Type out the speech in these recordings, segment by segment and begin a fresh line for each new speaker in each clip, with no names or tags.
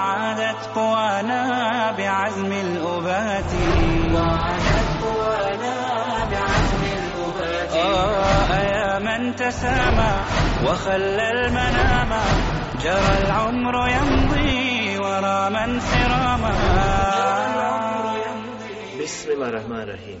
وعادت قوانا بعزم الأبات. وعادت قوانا بعزم الأبات. آه يا من تسامى وخلى المنام. جرى العمر يمضي ورا من سراما
بسم الله الرحمن الرحيم.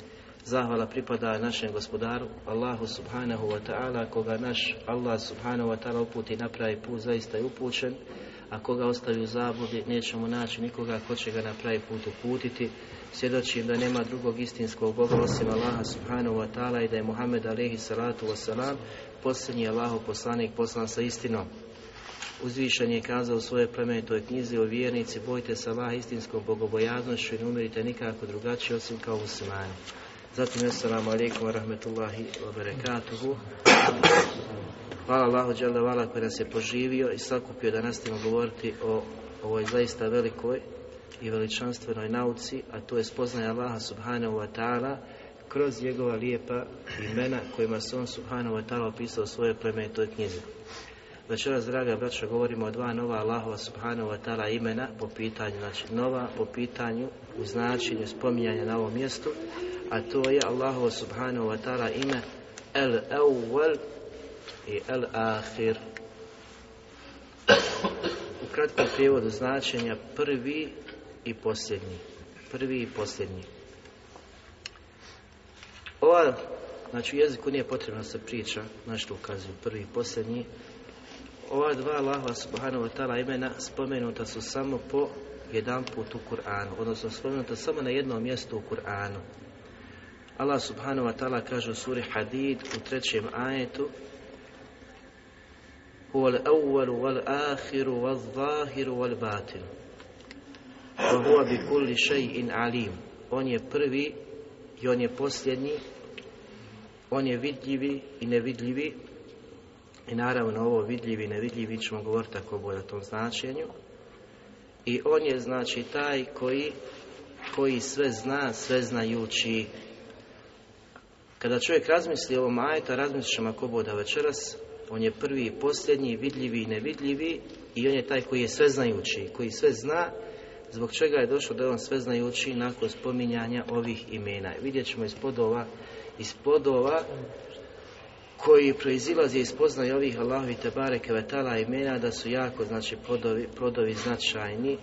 Zahvala pripada našem gospodaru, Allahu subhanahu wa ta'ala, koga naš Allah subhanahu wa ta'ala uputi na pravi put, zaista je upućen, a koga ostavi u zabludi, nećemo naći nikoga ko će ga na pravi put uputiti. Svjedočim da nema drugog istinskog Boga osim Allaha subhanahu wa ta'ala i da je Muhammed alaihi salatu wa salam posljednji Allahu poslanik poslan sa istinom. Uzvišen je kazao u svojoj plemenitoj knjizi o vjernici, bojte se Allaha istinskom bogobojaznošću i ne umirite nikako drugačije osim kao muslimani. Zatim, assalamu alaikum wa rahmetullahi wa barakatuhu. Hvala Allahu Đalevala koji nas je poživio i sakupio da nastavimo govoriti o ovoj zaista velikoj i veličanstvenoj nauci, a to je spoznaje Allaha subhanahu wa ta'ala kroz njegova lijepa imena kojima se on subhanahu wa ta'ala opisao u svojoj plemenitoj knjizi. Večeras, draga braća, govorimo o dva nova Allahova subhanahu wa ta'ala imena po pitanju, znači nova po pitanju u značenju spominjanja na ovom mjestu, a to je Allahova subhanahu wa ta'ala ime El Awwal i El Akhir. U kratkom prijevodu značenja prvi i posljednji. Prvi i posljednji. Ova, znači u jeziku nije potrebno se priča, na što ukazuju prvi i posljednji. Ova dva Allahova subhanahu wa ta'ala imena spomenuta su samo po jedan put u Kur'anu, odnosno spomenuta samo na jednom mjestu u Kur'anu. Allah subhanahu wa ta'ala kaže u suri Hadid u trećem ajetu wal-akhiru wal-zahiru wal-batinu wa huwa bi kulli shay'in alim. On je prvi i on je posljednji, on je vidljivi i nevidljivi i naravno ovo vidljivi i nevidljivi ćemo govoriti tako bolje o tom značenju. I on je znači taj koji, koji sve zna, sve znajući. Kada čovjek razmisli o ovom ajetu, razmislit ćemo boda večeras, on je prvi i posljednji, vidljivi i nevidljivi i on je taj koji je sve znajući, koji sve zna, zbog čega je došlo da je on sve znajući nakon spominjanja ovih imena. Vidjet ćemo iz podova, iz podova koji proizilazi iz spoznaje ovih Allahovi Tebare Kevetala imena da su jako znači plodovi, plodovi značajni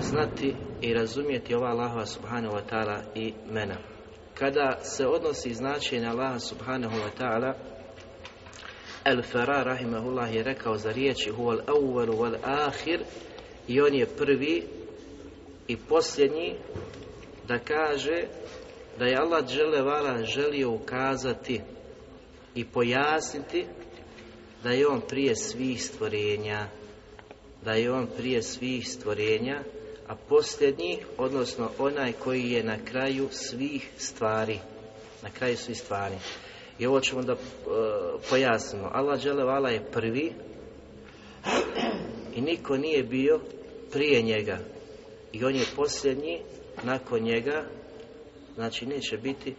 znati i razumjeti ova Allahova subhanahu wa ta'ala imena. Kada se odnosi značenje Allaha subhanahu wa ta'ala El Farah rahimahullah je rekao za riječi huval awwalu wal akhir i on je prvi i posljednji da kaže da je Allah dželevala želio ukazati i pojasniti da je on prije svih stvorenja da je on prije svih stvorenja a posljednji odnosno onaj koji je na kraju svih stvari. Na kraju svih stvari. I ovo ćemo da uh, pojasnimo. Allah dželevala je prvi i niko nije bio prije njega. I on je posljednji nakon njega. Znači neće biti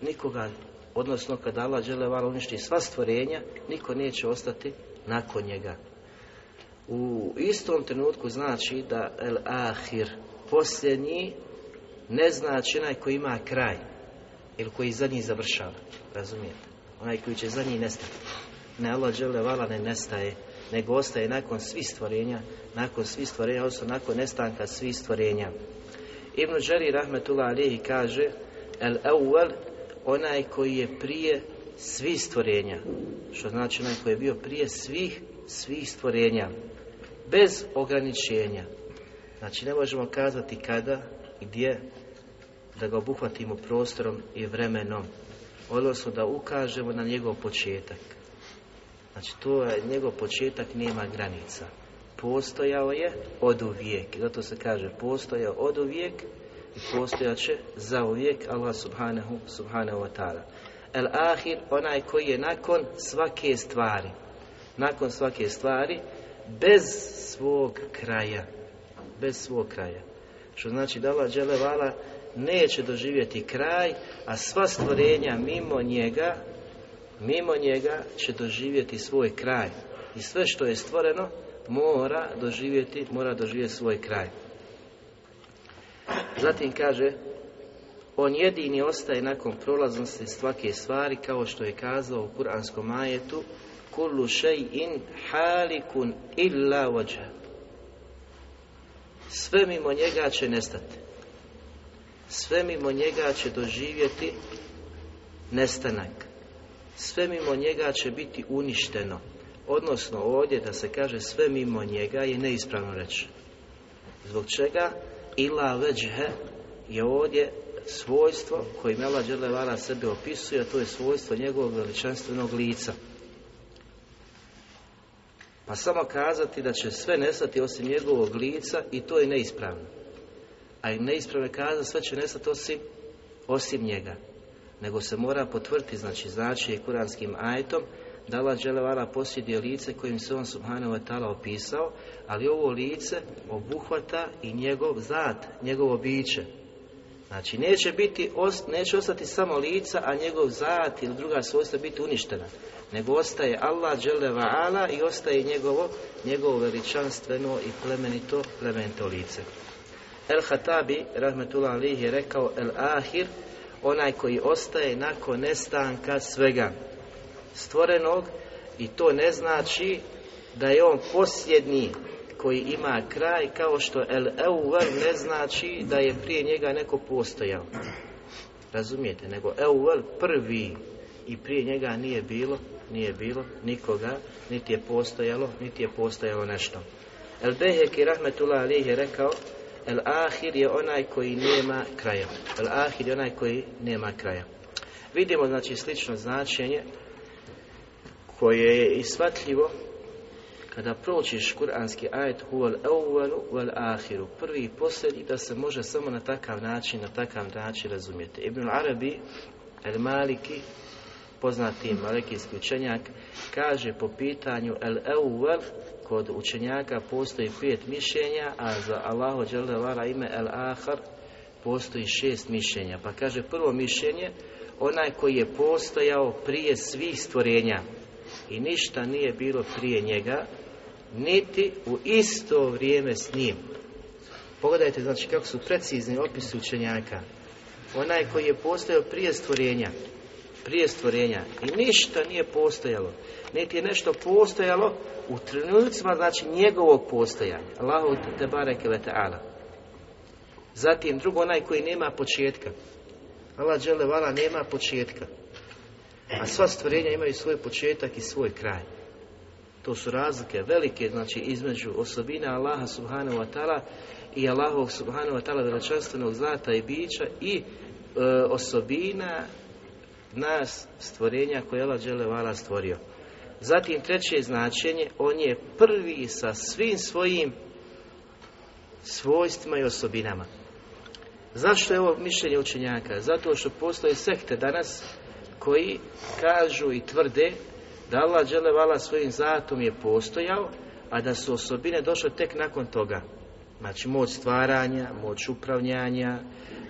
nikoga odnosno kada Allah dželevala uništi sva stvorenja niko neće ostati nakon njega. U istom trenutku znači da el ahir posljednji ne znači onaj koji ima kraj ili koji zadnji završava razumijete? Onaj koji će zadnji nestati. Ne Allah dželevala ne nestaje nego ostaje nakon svih stvorenja, nakon svih stvorenja, odnosno nakon nestanka svih stvorenja. Ibn Đari Rahmetullah Alihi kaže El Ewel, onaj koji je prije svih stvorenja, što znači onaj koji je bio prije svih, svih stvorenja, bez ograničenja. Znači ne možemo kazati kada i gdje da ga obuhvatimo prostorom i vremenom, odnosno da ukažemo na njegov početak. Znači to je, njegov početak nema granica. Postojao je od uvijek. Zato se kaže postojao od uvijek i postojat će za uvijek Allah subhanahu, subhanahu wa ta'ala. El ahir, onaj koji je nakon svake stvari. Nakon svake stvari, bez svog kraja. Bez svog kraja. Što znači da Allah dželevala neće doživjeti kraj, a sva stvorenja mimo njega, mimo njega će doživjeti svoj kraj. I sve što je stvoreno mora doživjeti, mora doživjeti svoj kraj. Zatim kaže, on jedini ostaje nakon prolaznosti svake stvari, kao što je kazao u kuranskom majetu, kullu še'in halikun illa vođa. Sve mimo njega će nestati. Sve mimo njega će doživjeti nestanak. Sve mimo njega će biti uništeno. Odnosno ovdje da se kaže sve mimo njega je neispravno reći. Zbog čega? Ila veđhe je ovdje svojstvo koje Mela Đelevala sebe opisuje, a to je svojstvo njegovog veličanstvenog lica. Pa samo kazati da će sve nestati osim njegovog lica i to je neispravno. A i neispravno je kazati sve će nestati osim, osim njega. Nego se mora potvrditi, znači znači kuranskim ajetom da Allah Đelevala posjeduje lice kojim se on Subhanahu wa ta'ala opisao, ali ovo lice obuhvata i njegov zat, njegovo biće. Znači neće biti, neće ostati samo lica, a njegov zat ili druga svojstva biti uništena. Nego ostaje Allah Đelevala i ostaje njegovo, njegovo veličanstveno i plemenito, plemenito lice. El Hatabi, rahmetullah alih, je rekao El Ahir, onaj koji ostaje nakon nestanka svega stvorenog i to ne znači da je on posljednji koji ima kraj kao što el euvel ne znači da je prije njega neko postojao. Razumijete? Nego euvel prvi i prije njega nije bilo, nije bilo nikoga, niti je postojalo, niti je postojalo nešto. El Beheki rahmetullah alih je rekao El ahir je onaj koji nema kraja. El ahir je onaj koji nema kraja. Vidimo znači slično značenje koje je isvatljivo kada pročiš kuranski ajet huval evvalu wal ahiru prvi i da se može samo na takav način na takav način razumjeti. Ibn Arabi El Maliki poznati malikijski učenjak kaže po pitanju El Evval kod učenjaka postoji pet mišljenja a za Allahu dželevala ime El Ahar postoji šest mišljenja. Pa kaže prvo mišljenje onaj koji je postojao prije svih stvorenja i ništa nije bilo prije njega, niti u isto vrijeme s njim. Pogledajte, znači, kako su precizni opisi učenjaka. Onaj koji je postojao prije stvorenja, prije stvorenja i ništa nije postojalo, niti je nešto postojalo u trenucima, znači, njegovog postojanja. Allahu te bareke ve. Zatim, drugo, onaj koji nema početka. Allah dželevala nema početka. A sva stvorenja imaju svoj početak i svoj kraj. To su razlike velike, znači između osobine Allaha subhanahu wa ta'ala i Allahovog subhanahu wa ta'ala veličanstvenog zlata i bića i e, osobina nas stvorenja koje Allah vala stvorio. Zatim treće značenje, on je prvi sa svim svojim svojstvima i osobinama. Zašto je ovo mišljenje učenjaka? Zato što postoje sekte danas koji kažu i tvrde da Allah dželevala svojim zatom je postojao, a da su osobine došle tek nakon toga. Znači moć stvaranja, moć upravljanja,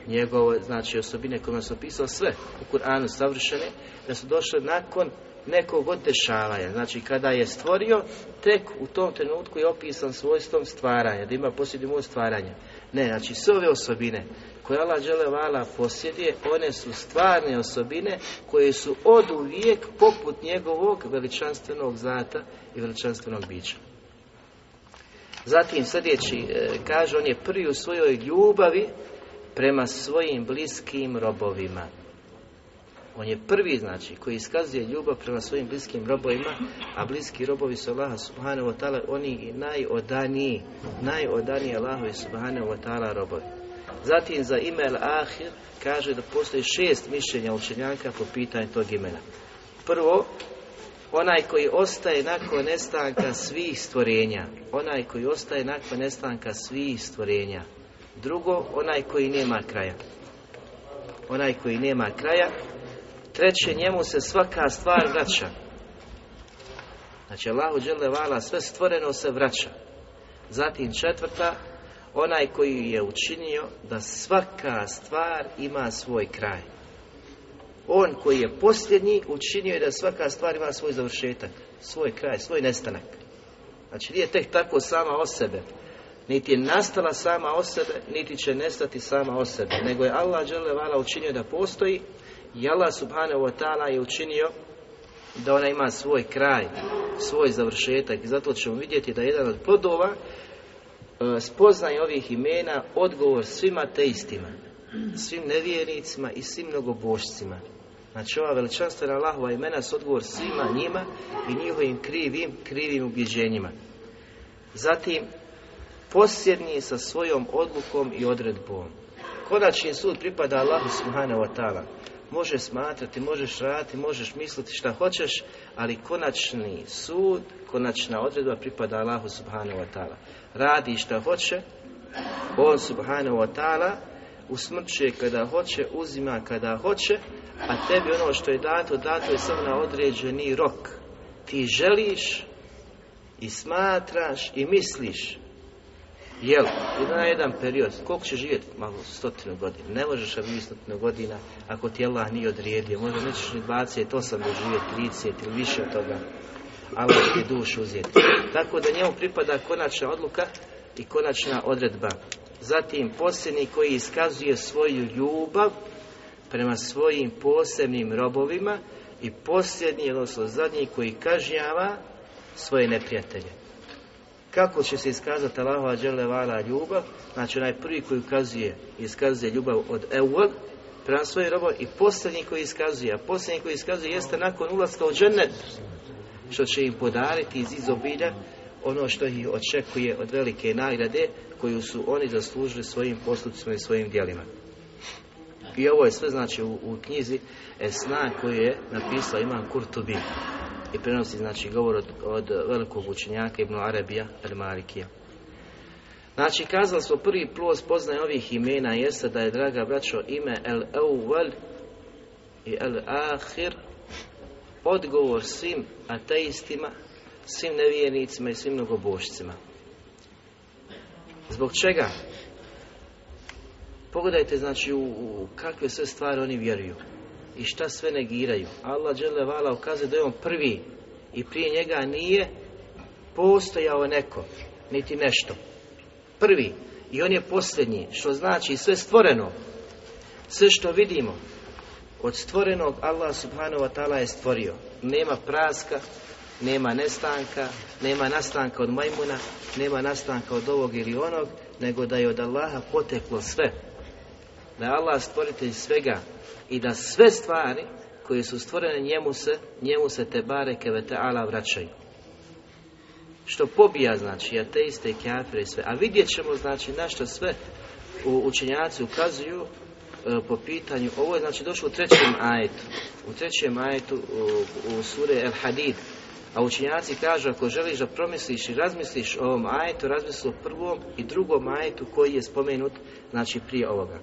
njegove, znači osobine koje su opisao sve u Kur'anu savršene, da su došle nakon nekog od dešavanja. Znači, kada je stvorio, tek u tom trenutku je opisan svojstvom stvaranja, da ima posjedimo stvaranja. Ne, znači, sve ove osobine koje Allah vala posjeduje, one su stvarne osobine koje su od uvijek poput njegovog veličanstvenog zata i veličanstvenog bića. Zatim sljedeći e, kaže on je prvi u svojoj ljubavi prema svojim bliskim robovima. On je prvi, znači, koji iskazuje ljubav prema svojim bliskim robovima, a bliski robovi su Allaha subhanahu wa ta'ala, oni najodaniji, najodaniji Allahovi subhanahu wa ta'ala robovi. Zatim za ime Al-Ahir kaže da postoji šest mišljenja učenjaka po pitanju tog imena. Prvo, onaj koji ostaje nakon nestanka svih stvorenja. Onaj koji ostaje nakon nestanka svih stvorenja. Drugo, onaj koji nema kraja. Onaj koji nema kraja. Treće, njemu se svaka stvar vraća. Znači, Allahu vala sve stvoreno se vraća. Zatim četvrta, onaj koji je učinio da svaka stvar ima svoj kraj. On koji je posljednji učinio je da svaka stvar ima svoj završetak, svoj kraj, svoj nestanak. Znači nije tek tako sama o sebe, niti je nastala sama o sebe, niti će nestati sama o sebe, nego je Allah vala učinio da postoji i Allah subhanahu wa ta'ala je učinio da ona ima svoj kraj, svoj završetak i zato ćemo vidjeti da je jedan od plodova E, spoznaj ovih imena odgovor svima teistima, svim nevjernicima i svim mnogobošcima. Znači ova veličanstvena Allahova imena su odgovor svima njima i njihovim krivim, krivim ubjeđenjima. Zatim, posljednji sa svojom odlukom i odredbom. Konačni sud pripada Allahu subhanahu wa ta'ala. Možeš smatrati, možeš raditi, možeš misliti šta hoćeš, ali konačni sud, konačna odredba pripada Allahu subhanahu wa ta'ala. Radi šta hoće, on subhanahu wa ta'ala usmrćuje kada hoće, uzima kada hoće, a tebi ono što je dato, dato je samo na određeni rok. Ti želiš i smatraš i misliš Jel, na jedan period, koliko će živjeti? Malo stotinu godina. Ne možeš živjeti stotinu godina ako ti Allah nije odrijedio. Možda nećeš ni 28 doživjeti, 30 ili više od toga. Allah ti dušu uzeti. Tako da njemu pripada konačna odluka i konačna odredba. Zatim posljednji koji iskazuje svoju ljubav prema svojim posebnim robovima i posljednji, odnosno zadnji koji kažnjava svoje neprijatelje. Kako će se iskazati Allahova vala ljubav? Znači onaj prvi koji ukazuje, iskazuje ljubav od Eul prema svojim robom i posljednji koji iskazuje. A posljednji koji iskazuje jeste nakon ulaska u džennet, što će im podariti iz izobilja ono što ih očekuje od velike nagrade koju su oni zaslužili svojim postupcima i svojim djelima. I ovo je sve znači u, u knjizi Esna koju je napisao Imam Kurtubi i prenosi znači govor od, od velikog učenjaka Ibn Arabija al Malikija. Znači kazali smo prvi plus poznaje ovih imena jeste da je draga braćo ime El Awwal i El Ahir odgovor svim ateistima, svim nevjernicima i svim mnogobošcima. Zbog čega? Pogledajte znači u, u kakve sve stvari oni vjeruju i šta sve negiraju. Allah vala ukazuje da je on prvi i prije njega nije postojao neko, niti nešto. Prvi i on je posljednji, što znači sve stvoreno, sve što vidimo, od stvorenog Allah subhanahu wa ta'ala je stvorio. Nema praska, nema nestanka, nema nastanka od majmuna, nema nastanka od ovog ili onog, nego da je od Allaha poteklo sve. Da je Allah stvoritelj svega i da sve stvari koje su stvorene njemu se, njemu se te bareke ve ta'ala vraćaju. Što pobija znači ateiste i kafire i sve. A vidjet ćemo znači na što sve učenjaci ukazuju e, po pitanju, ovo je znači došlo u trećem ajetu, u trećem ajetu u, u sure El Hadid, a učenjaci kažu ako želiš da promisliš i razmisliš o ovom ajetu, razmisli o prvom i drugom ajetu koji je spomenut znači prije ovoga.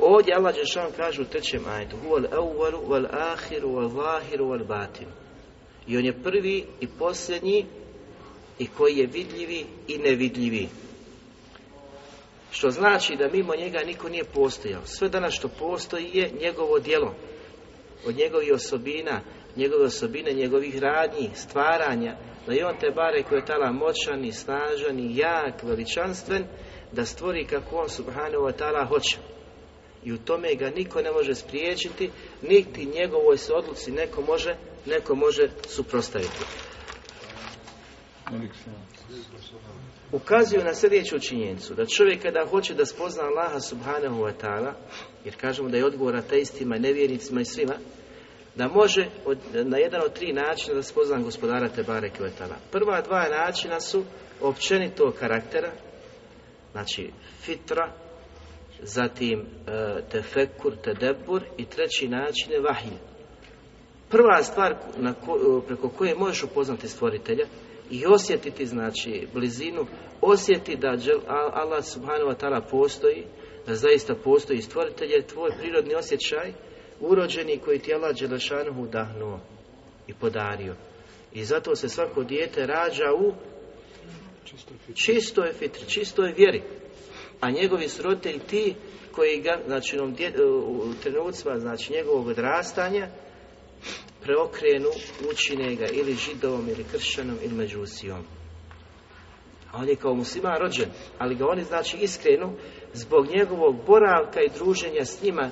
Ovdje Allah Đešan kaže u trećem ajetu Huval awwalu wal ahiru wal zahiru wal batin. I on je prvi i posljednji i koji je vidljivi i nevidljivi. Što znači da mimo njega niko nije postojao. Sve danas što postoji je njegovo djelo. Od njegovih osobina njegove osobine, njegovih radnji, stvaranja, da je on te bare koji je tala moćan i snažan i jak, veličanstven, da stvori kako on subhanahu wa ta'ala hoće. I u tome ga niko ne može spriječiti, niti njegovoj se odluci neko može, neko može suprostaviti. Ukazuju na sljedeću činjenicu, da čovjek kada hoće da spozna Allaha subhanahu wa ta'ala, jer kažemo da je odgovor ateistima, nevjernicima i svima, da može od, na jedan od tri načina da spozna gospodara Tebare Kvetala. Prva dva načina su općenitog karaktera, znači fitra, zatim e, tefekur, tedebur i treći način je vahij. Prva stvar na ko, preko koje možeš upoznati stvoritelja i osjetiti znači blizinu, osjeti da Allah subhanahu wa ta'ala postoji, da zaista postoji stvoritelj je tvoj prirodni osjećaj urođeni koji ti Allah Đelešanuhu udahnuo i podario. I zato se svako dijete rađa u čistoj fitri, čistoj vjeri. A njegovi su roditelji ti koji ga, znači u trenucima znači njegovog odrastanja preokrenu, učine ga ili židovom, ili kršćanom, ili međusijom. A on je kao muslima rođen, ali ga oni znači iskrenu zbog njegovog boravka i druženja s njima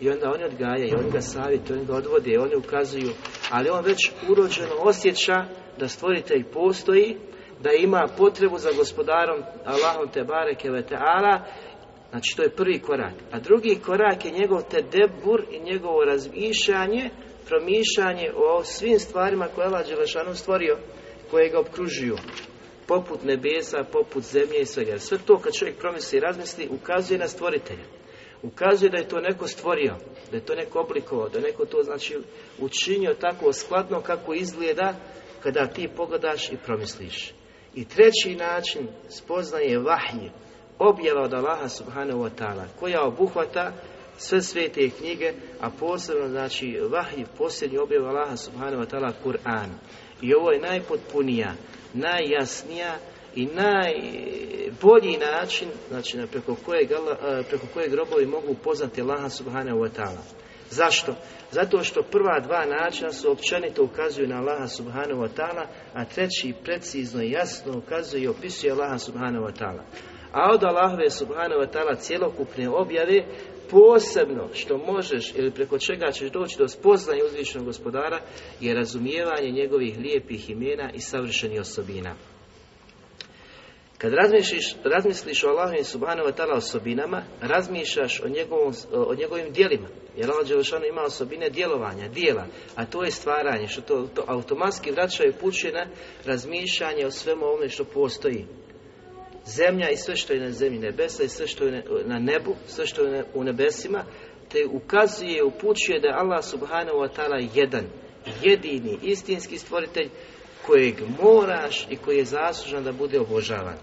i onda oni odgajaju, oni ga savjetuju, oni ga odvode, oni ukazuju, ali on već urođeno osjeća da stvoritelj postoji, da ima potrebu za gospodarom Allahom te bareke ve ta'ala, znači to je prvi korak. A drugi korak je njegov tedebur i njegovo razmišljanje, promišljanje o svim stvarima koje je Allah Đelešanu stvorio, koje ga obkružuju poput nebesa, poput zemlje i svega. Sve to kad čovjek promisli i razmisli, ukazuje na stvoritelja. Ukazuje da je to neko stvorio, da je to neko oblikovao, da je neko to znači učinio tako skladno kako izgleda kada ti pogledaš i promisliš. I treći način spoznaje vahji, objava od Allaha subhanahu wa ta'ala, koja obuhvata sve svete knjige, a posebno znači vahji, posljednji objava Allaha subhanahu wa ta'ala Kur'an. I ovo je najpotpunija, najjasnija i najbolji način, znači preko kojeg, preko kojeg robovi mogu upoznati Allaha subhanahu wa ta'ala. Zašto? Zato što prva dva načina su općenito ukazuju na Allaha subhanahu wa ta'ala, a treći precizno i jasno ukazuje i opisuje Allaha subhanahu wa ta'ala. A od Allahove subhanahu wa ta'ala cjelokupne objave posebno što možeš ili preko čega ćeš doći do spoznanja uzvišenog gospodara je razumijevanje njegovih lijepih imena i savršenih osobina. Kad razmisliš, razmisliš o Allahovim subhanahu wa ta'ala osobinama, razmišljaš o, njegovom, o njegovim dijelima. Jer Allah Đelešanu ima osobine djelovanja, dijela, a to je stvaranje, što to, to automatski vraća i upućuje na razmišljanje o svemu ovome što postoji. Zemlja i sve što je na zemlji, nebesa i sve što je na nebu, sve što je u nebesima, te ukazuje i upućuje da je Allah subhanahu wa ta'ala jedan, jedini, istinski stvoritelj kojeg moraš i koji je zaslužan da bude obožavan.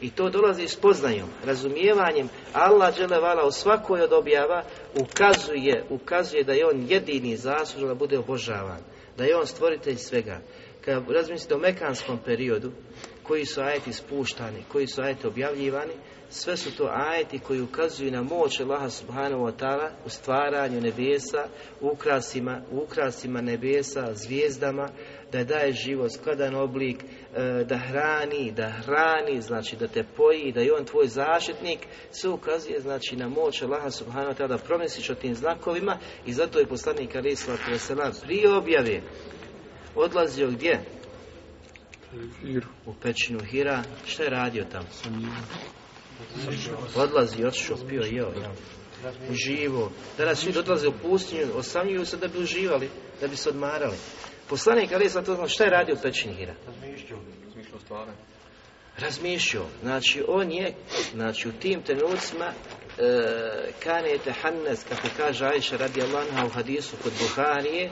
I to dolazi s poznajom, razumijevanjem. Allah dželevala u svakoj od objava ukazuje, ukazuje da je on jedini zaslužan da bude obožavan. Da je on stvoritelj svega. Kad razmislite o mekanskom periodu, koji su ajeti spuštani, koji su ajeti objavljivani, sve su to ajeti koji ukazuju na moć Allaha subhanahu wa ta'ala u stvaranju nebesa, ukrasima, ukrasima nebesa, zvijezdama, da daje život, skladan oblik, da hrani, da hrani, znači da te poji, da je on tvoj zaštitnik, sve ukazuje znači na moć Allaha subhanahu wa ta'ala da promisliš o tim znakovima i zato je poslanik Ali Salatu prije objave odlazio gdje? U pećinu Hira. Šta je radio tamo? Odlazi, otišao, pio, jeo, jeo. Uživo. Danas svi odlaze u pustinju, osamljuju se da bi uživali, da bi se odmarali. Poslanik Ali sam to znao, šta je radio u pećini Hira? Razmišljao. Znači, on je, znači, u tim trenucima e, kanete Hannes, kako kaže Ajša radi Allaha u hadisu kod Buharije, e,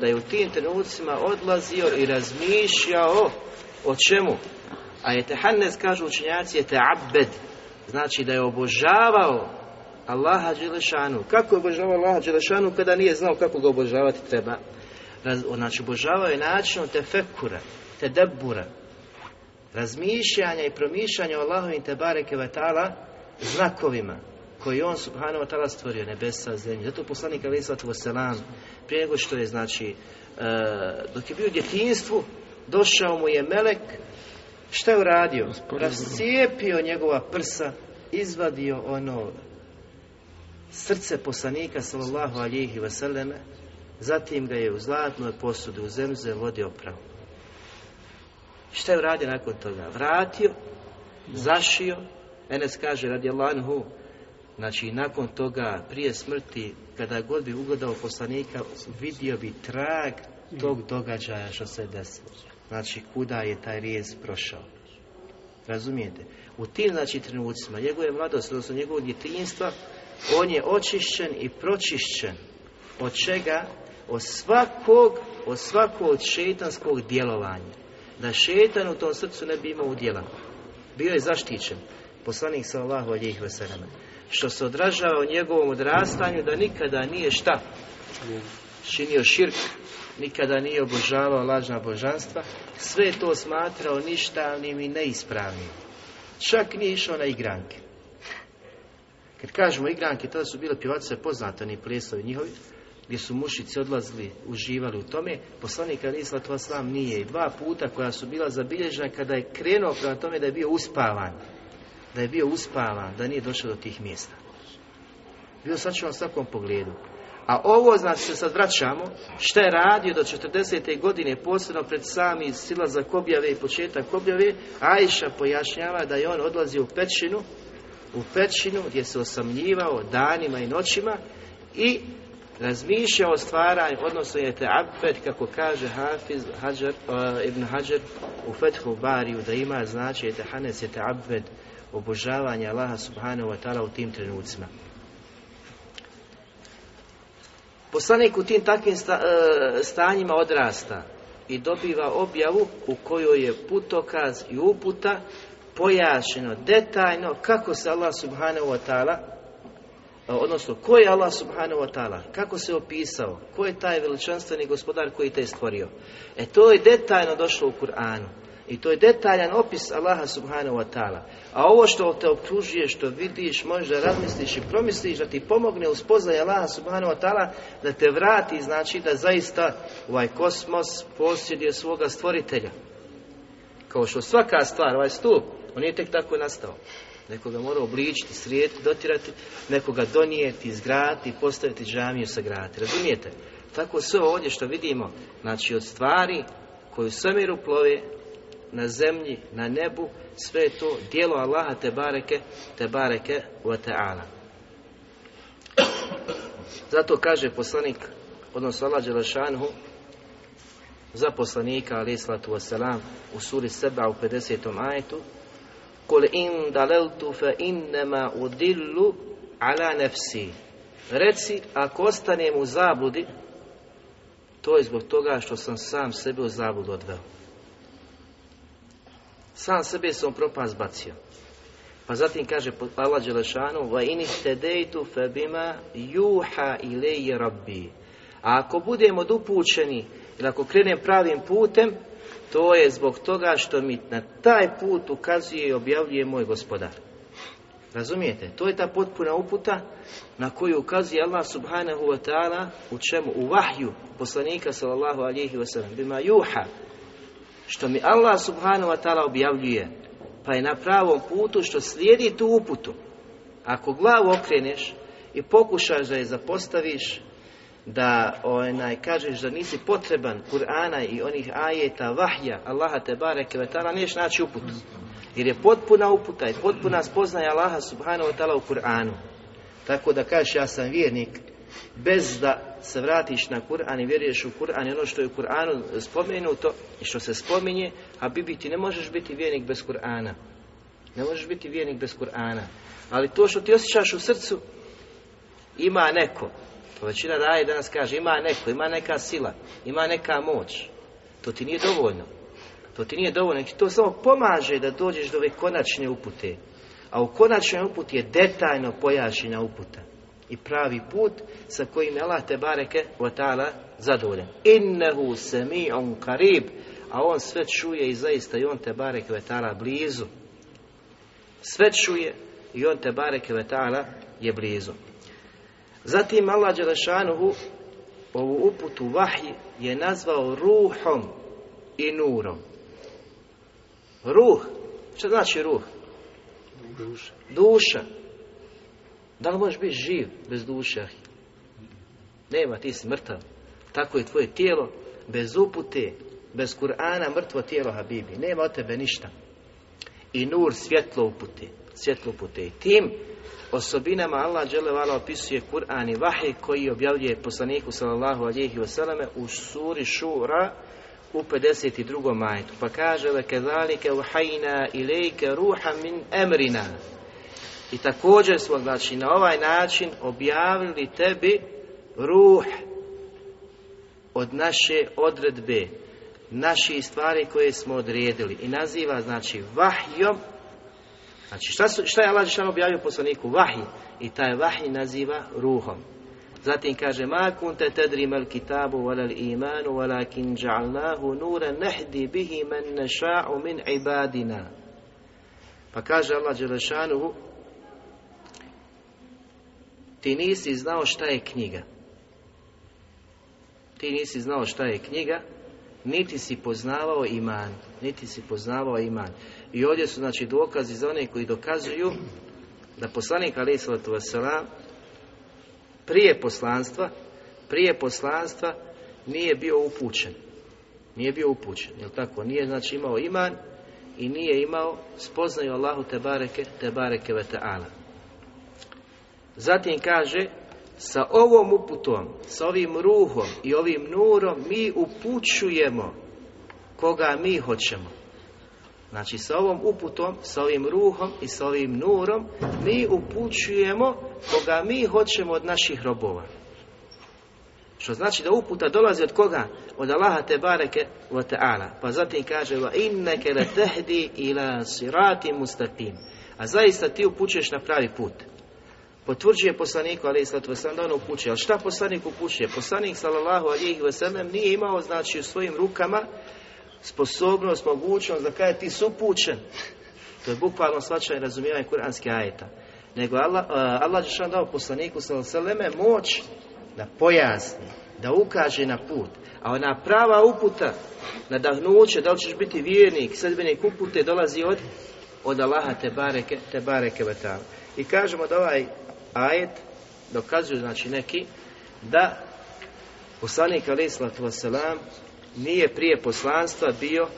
da je u tim trenucima odlazio i razmišljao o čemu? A je Tehannes, kažu učenjaci, je Te'abbed, znači da je obožavao Allaha Đelešanu. Kako je obožavao Allaha Đelešanu kada nije znao kako ga obožavati treba? Znači, obožavao je načinom tefekura, tedebbura, razmišljanja i promišljanja o Allahovim te bareke vatala znakovima. koji on subhanahu wa ta'ala stvorio nebesa, zemlje. Zato poslanik sallatu wasalam, prije nego što je znači, e, dok je bio u djetinstvu, došao mu je melek, šta je uradio? Rascijepio njegova prsa, izvadio ono srce poslanika sallallahu alihi vseleme, zatim ga je u zlatnoj posudi u zemze vodio pravo. Šta je uradio nakon toga? Vratio, zašio, Enes kaže radi Allahu, znači nakon toga, prije smrti, kada god bi ugledao poslanika, vidio bi trag tog događaja što se desilo. Znači, kuda je taj rijez prošao. Razumijete? U tim, znači, trenucima, njegove mladosti, odnosno njegovog djetinjstva, on je očišćen i pročišćen. Od čega? Od svakog, od svakog šetanskog djelovanja. Da šetan u tom srcu ne bi imao udjela. Bio je zaštićen. Poslanik sallahu alijih veselama. Što se odražava u njegovom odrastanju da nikada nije šta? Činio širk, nikada nije obožavao lažna božanstva, sve to smatrao ništavnim i neispravnim. Čak nije išao na igranke. Kad kažemo igranke, tada su bile pjevačice poznate, oni plesovi njihovi, gdje su mušici odlazili, uživali u tome. Poslanik Ali Islatu Aslam nije. I dva puta koja su bila zabilježena kada je krenuo prema tome da je bio uspavan. Da je bio uspavan, da nije došao do tih mjesta. Bio sačuvan svakom pogledu. A ovo, znači, se sad vraćamo, šta je radio do 40. godine, posebno pred sami silazak objave i početak objave, Ajša pojašnjava da je on odlazio u pećinu, u pećinu gdje se osamljivao danima i noćima i razmišljao o stvaranju, odnosno je te kako kaže Hafiz Hajar, uh, Ibn Hajar u Fethu Bariju, da ima znači je te Hanes je te abed obožavanja Allaha subhanahu wa ta'ala u tim trenucima. Poslanik u tim takvim sta, e, stanjima odrasta i dobiva objavu u kojoj je putokaz i uputa pojašnjeno detaljno kako se Allah subhanahu wa ta'ala odnosno ko je Allah subhanahu wa ta'ala kako se opisao ko je taj veličanstveni gospodar koji te je stvorio e to je detaljno došlo u Kur'anu i to je detaljan opis Allaha subhanahu wa ta'ala. A ovo što te okružuje, što vidiš, možda razmisliš i promisliš da ti pomogne u spoznaju Allaha subhanahu wa ta'ala, da te vrati, znači da zaista ovaj kosmos posjeduje svoga stvoritelja. Kao što svaka stvar, ovaj stup, on nije tek tako nastao. Nekoga mora obličiti, srijeti, dotirati, nekoga donijeti, izgraditi, postaviti džamiju, sagraditi. Razumijete? Tako sve ovdje što vidimo, znači od stvari koju svemiru plove, na zemlji, na nebu, sve je to dijelo Allaha te bareke, te bareke wa ta'ala. Zato kaže poslanik, odnosno Allah Đelešanhu, za poslanika, alaih salatu wasalam, u suri seba u 50. ajetu, Kul in daleltu fe innema udillu ala nefsi. Reci, ako ostanem u zabludi, to je zbog toga što sam sam sebe u zabludu odveo. Sam sebe sam propast bacio. Pa zatim kaže Allah Đelešanu Va inih tedejtu fe bima juha ileje rabbi. A ako budemo odupućeni ili ako krenem pravim putem, to je zbog toga što mi na taj put ukazuje i objavljuje moj gospodar. Razumijete? To je ta potpuna uputa na koju ukazuje Allah subhanahu wa ta'ala u čemu? U vahju poslanika sallallahu alihi wa sallam. Bima juha što mi Allah subhanahu wa ta'ala objavljuje, pa je na pravom putu što slijedi tu uputu. Ako glavu okreneš i pokušaš da je zapostaviš, da onaj, kažeš da nisi potreban Kur'ana i onih ajeta, vahja, Allaha te bareke ve ta'ala, niješ naći uputu. Jer je potpuna uputa i potpuna spoznaja Allaha subhanahu wa ta'ala u Kur'anu. Tako da kažeš ja sam vjernik, bez da se vratiš na Kur'an i vjeruješ u Kur'an i ono što je u Kur'anu spomenuto i što se spominje, a bi ti ne možeš biti vjernik bez Kur'ana. Ne možeš biti vjernik bez Kur'ana. Ali to što ti osjećaš u srcu, ima neko. To većina daje danas kaže, ima neko, ima neka sila, ima neka moć. To ti nije dovoljno. To ti nije dovoljno. To samo pomaže da dođeš do ove konačne upute. A u konačnoj uputi je detaljno pojašnjena uputa i pravi put sa kojim je Allah te bareke wa ta'ala zadovoljan. Innehu sami'un karib, a on sve čuje i zaista i on te bareke wa ta'ala blizu. Sve čuje i on te bareke wa ta'ala je blizu. Zatim Allah Đelešanuhu ovu uputu vahji je nazvao ruhom i nurom. Ruh, što znači ruh?
Duša.
Duša. Da li možeš biti živ bez duše? Nema, ti si mrtav. Tako je tvoje tijelo bez upute, bez Kur'ana mrtvo tijelo Habibi. Nema od tebe ništa. I nur svjetlo upute. Svjetlo upute. I tim osobinama Allah dželevala opisuje Kur'an i vahij koji objavljuje poslaniku sallallahu alihi wasallam u suri Šura u 52. majetu. Pa kaže kezalike uhajna ilejke ruha min emrina. I također smo, znači, na ovaj način objavili tebi ruh od naše odredbe, naših stvari koje smo odredili. I naziva, znači, vahjom, znači, šta, su, šta je Allah Žešan objavio poslaniku? Vahj. I taj vahj naziva ruhom. Zatim kaže ma kunte tedri mal kitabu wala imanu walakin ja'alnahu nuran nahdi bihi man nasha'u min ibadina. Pa kaže Allah dželešanuhu ti nisi znao šta je knjiga. Ti nisi znao šta je knjiga, niti si poznavao iman, niti si poznavao iman. I ovdje su znači dokazi za one koji dokazuju da poslanik alaih sallatu prije poslanstva, prije poslanstva nije bio upućen. Nije bio upućen, jel tako? Nije znači imao iman i nije imao spoznaju Allahu te bareke, te bareke ve ta'ala. Zatim kaže, sa ovom uputom, sa ovim ruhom i ovim nurom mi upućujemo koga mi hoćemo. Znači sa ovom uputom, sa ovim ruhom i sa ovim nurom mi upućujemo koga mi hoćemo od naših robova. Što znači da uputa dolazi od koga? Od Allaha te bareke wa ta'ala. Pa zatim kaže wa inneke la tehdi ila sirati mustaqim. A zaista ti upućuješ na pravi put. Potvrđuje poslaniku ali wasallam da on upućuje. Ali šta poslanik upućuje? Poslanik sallallahu alejhi ve sellem nije imao znači u svojim rukama sposobnost, mogućnost da kaže ti su upućen. To je bukvalno svačanje razumijevanje kuranske ajeta. Nego Allah, uh, Allah je dao poslaniku sallallahu moć da pojasni, da ukaže na put. A ona prava uputa, nadahnuće, da li ćeš biti vjernik, sedbenik upute, dolazi od, od Allaha te bareke, te bareke vetala. I kažemo da ovaj ajet dokazuju, znači neki, da poslanik alaih sallatu nije prije poslanstva bio e,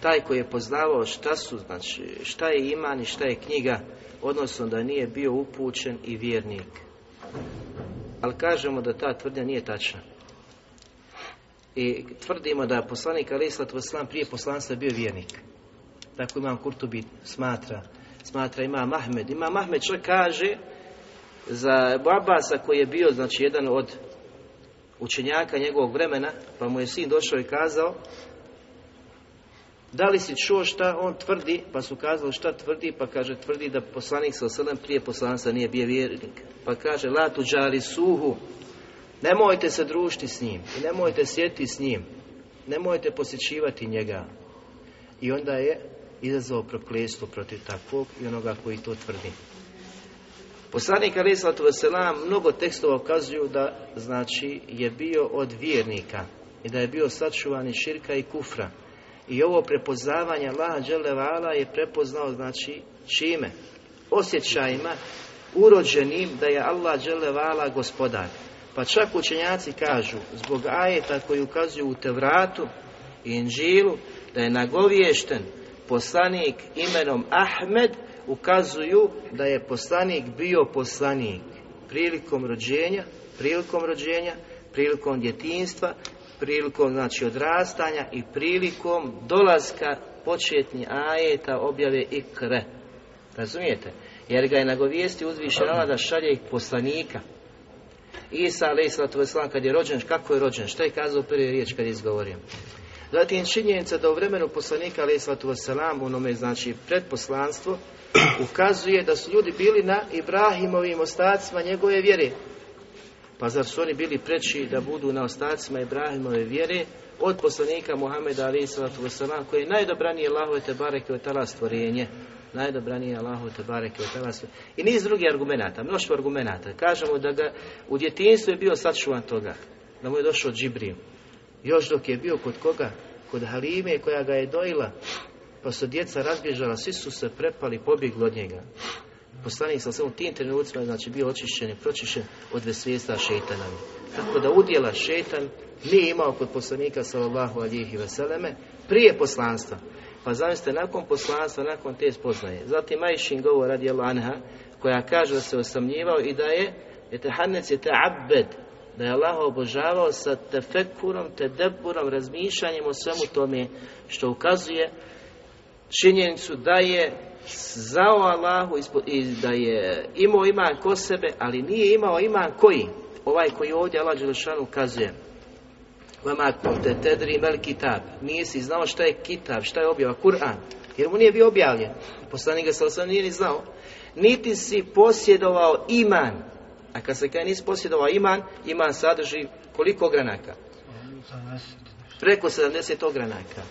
taj koji je poznavao šta su, znači šta je iman i šta je knjiga, odnosno da nije bio upućen i vjernik. Ali kažemo da ta tvrdnja nije tačna. I tvrdimo da poslanik Ali Veslam prije poslanstva bio vjernik. Tako imam Kurtubi smatra, smatra ima Mahmed. Ima Mahmed čovjek kaže za Babasa koji je bio znači jedan od učenjaka njegovog vremena, pa mu je sin došao i kazao da li si čuo šta on tvrdi, pa su kazali šta tvrdi, pa kaže tvrdi da poslanik sa osalem prije poslanstva nije bio vjernik. Pa kaže la tu džali suhu, nemojte se družiti s njim i nemojte sjeti s njim, nemojte posjećivati njega. I onda je izazvao prokletstvo protiv takvog i onoga koji to tvrdi. Poslanik Ali Islatu mnogo tekstova ukazuju da znači je bio od vjernika i da je bio sačuvan i širka i kufra. I ovo prepoznavanje Allaha Đelevala je prepoznao znači čime? Osjećajima urođenim da je Allah Đelevala gospodar. Pa čak učenjaci kažu zbog ajeta koji ukazuju u Tevratu i Inžilu da je nagoviješten poslanik imenom Ahmed ukazuju da je poslanik bio poslanik prilikom rođenja, prilikom rođenja, prilikom djetinstva, prilikom znači odrastanja i prilikom dolaska početni ajeta objave ikre. Razumijete? Jer ga je nagovijesti uzvišena da šalje ih poslanika. Isa a.s. kad je rođen, kako je rođen? Šta je kazao prvi riječ kad je? Zatim činjenica da u vremenu poslanika a.s. u onome znači predposlanstvo ukazuje da su ljudi bili na Ibrahimovim ostacima njegove vjere. Pa zar su oni bili preći da budu na ostacima Ibrahimove vjere od poslanika Muhameda alaih sallatu wasalam koji je najdobranije Allahove te bareke od stvorenje. Najdobraniji je Allahu te bareke I niz drugih argumenata, mnoštvo argumenata. Kažemo da ga u djetinjstvu je bio sačuvan toga, da mu je došao Džibril. Još dok je bio kod koga? Kod Halime koja ga je dojila, pa su djeca razbježala, svi su se prepali, pobjegli od njega. Poslanik sa samo tim trenucima znači bio očišćen i pročišćen od vesvijesta šeitanami. Tako da udjela šetan nije imao kod poslanika sallallahu alihi veseleme prije poslanstva. Pa zamislite, nakon poslanstva, nakon te spoznaje. Zatim Majšin govor radi anha, koja kaže da se osamnjivao i da je hanec je abed, da je Allah obožavao sa tefekurom, tedeburom, razmišljanjem o svemu tome što ukazuje činjenicu da je zao Allahu i da je imao iman ko sebe, ali nije imao iman koji? Ovaj koji ovdje Allah Đelešanu ukazuje. Vama kunte tedri mel kitab. Nisi znao šta je kitab, šta je objava, Kur'an. Jer mu nije bio objavljen. Poslanik ga sam nije ni znao. Niti si posjedovao iman. A kad se kaj nisi posjedovao iman, iman sadrži koliko ogranaka? Preko 70 ogranaka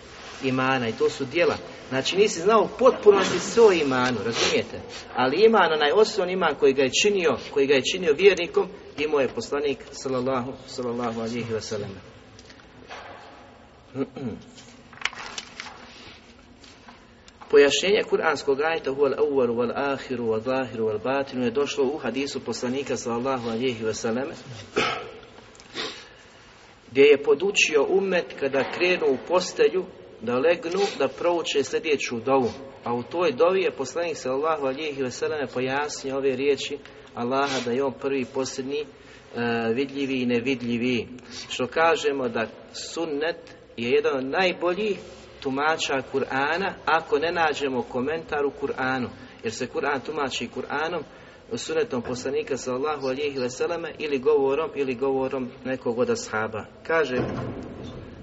imana i to su djela. Znači nisi znao potpunosti svoj imanu, razumijete? Ali iman, onaj osnovni iman koji ga je činio, koji ga je činio vjernikom, imao je poslanik sallallahu, sallallahu alihi wasallam. Pojašnjenje kuranskog ajta huval awwalu wal ahiru wal zahiru wal batinu je došlo u hadisu poslanika sallallahu alihi wasallam gdje je podučio umet kada krenu u postelju da legnu, da prouče sljedeću dovu. A u toj dovi je poslanik sallallahu alihi veseleme pojasnio ove riječi Allaha da je on prvi posljednji e, vidljivi i nevidljivi. Što kažemo da sunnet je jedan od najboljih tumača Kur'ana ako ne nađemo komentar u Kur'anu. Jer se Kur'an tumači Kur'anom sunetom poslanika sallallahu alihi veseleme ili govorom ili govorom nekog od ashaba. Kaže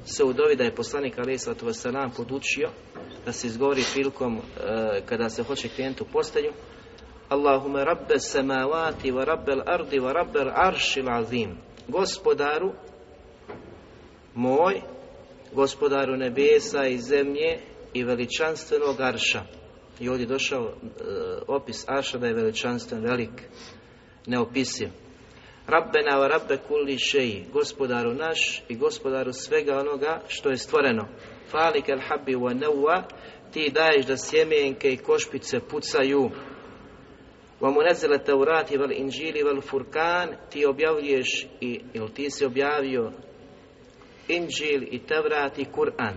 se udovi da je poslanik alaih sallatu wasalam podučio da se izgovori prilikom e, kada se hoće klijent u postelju Allahume rabbe samavati wa rabbel ardi wa rabbel aršil azim gospodaru moj gospodaru nebesa i zemlje i veličanstvenog arša i ovdje je došao e, opis arša da je veličanstven velik neopisiv Rabbena wa rabbe kulli šeji, gospodaru naš i gospodaru svega onoga što je stvoreno. Falik al habbi wa newa, ti daješ da sjemenke i košpice pucaju. Wa munezele teurati val inđili val furkan, ti objavljuješ i, ili ti si objavio inđil i tevrat i Kur'an.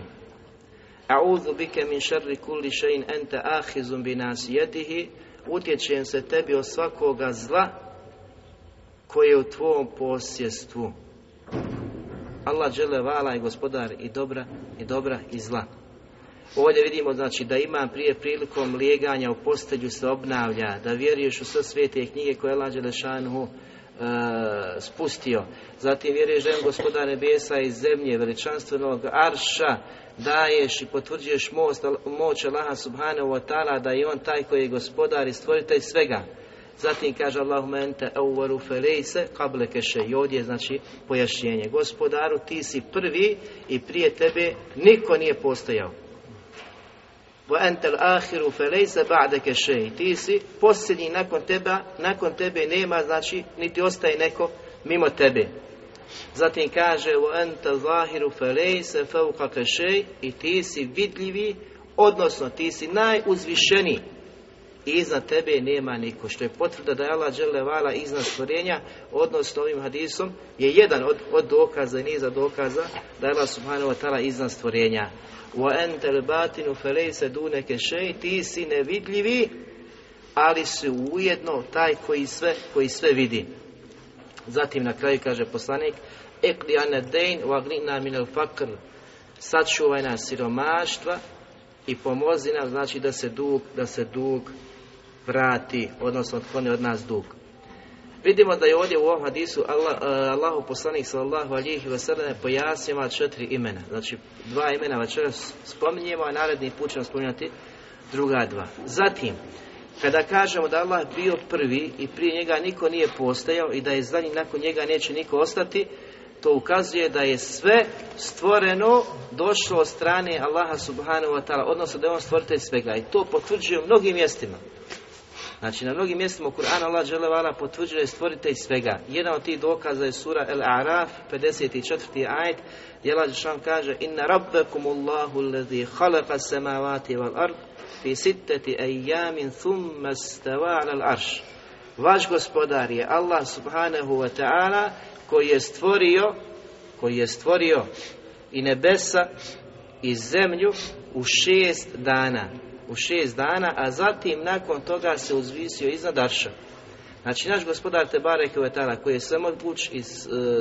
A'udhu bike min šarri kulli šein ente ahizum bi nasijetihi, utječem se tebi od svakoga zla koje je u tvom posjestvu. Allah žele vala i gospodar i dobra i dobra i zla. Ovdje vidimo znači da ima prije prilikom lijeganja u postelju se obnavlja, da vjeruješ u sve svete knjige koje Allah Đelešanu e, spustio. Zatim vjeruješ da je gospodar nebesa i zemlje, veličanstvenog arša, daješ i potvrđuješ most, moć Allaha subhanahu wa ta'ala da je on taj koji je gospodar i stvoritelj svega. Zatim kaže Allahumma ente awwalu felejse qableke I ovdje znači pojašnjenje. Gospodaru, ti si prvi i prije tebe niko nije postojao. Ente ahiru felejse ba'deke Ti si posljednji nakon tebe, nakon tebe nema, znači niti ostaje neko mimo tebe. Zatim kaže ente zahiru felejse fawqaka i ti si vidljivi, odnosno ti si najuzvišeniji i iznad tebe nema niko. Što je potvrda da je Allah vala iznad stvorenja, odnosno ovim hadisom, je jedan od, od dokaza i niza dokaza da je Allah subhanahu wa ta'ala iznad stvorenja. Wa entel batinu felejse duneke šej, ti si nevidljivi, ali si ujedno taj koji sve, koji sve vidi. Zatim na kraju kaže poslanik, Ekli ane dejn wa minel fakr, sačuvaj nas siromaštva i pomozi nam, znači da se dug, da se dug vrati, odnosno otkloni od nas dug. Vidimo da je ovdje u ovom hadisu Allah, uh, Allahu poslanik sallallahu alihi wasallam pojasnjava četiri imena. Znači dva imena večeras spominjemo, a naredni put ćemo spominjati druga dva. Zatim, kada kažemo da Allah bio prvi i prije njega niko nije postojao i da je zadnji nakon njega neće niko ostati, to ukazuje da je sve stvoreno došlo od strane Allaha subhanahu wa ta'ala, odnosno da je on stvoritelj svega i to potvrđuje u mnogim mjestima. Znači, na mnogim mjestima u Kur'anu Allah dželevala potvrđuje stvoritelj svega. Jedan od tih dokaza je sura El-A'raf, 54. ajet, gdje Allah kaže Inna rabbekum Allahu alladhi khalaqa samavati wal ard fi sittati ayyamin thumma stava ala arš Vaš gospodar je Allah subhanahu wa ta'ala koji je stvorio koji je stvorio i nebesa i zemlju u šest dana u šest dana, a zatim nakon toga se uzvisio iznad Arša. Znači, naš gospodar Tebare Kvetala, koji je svemoguć i e,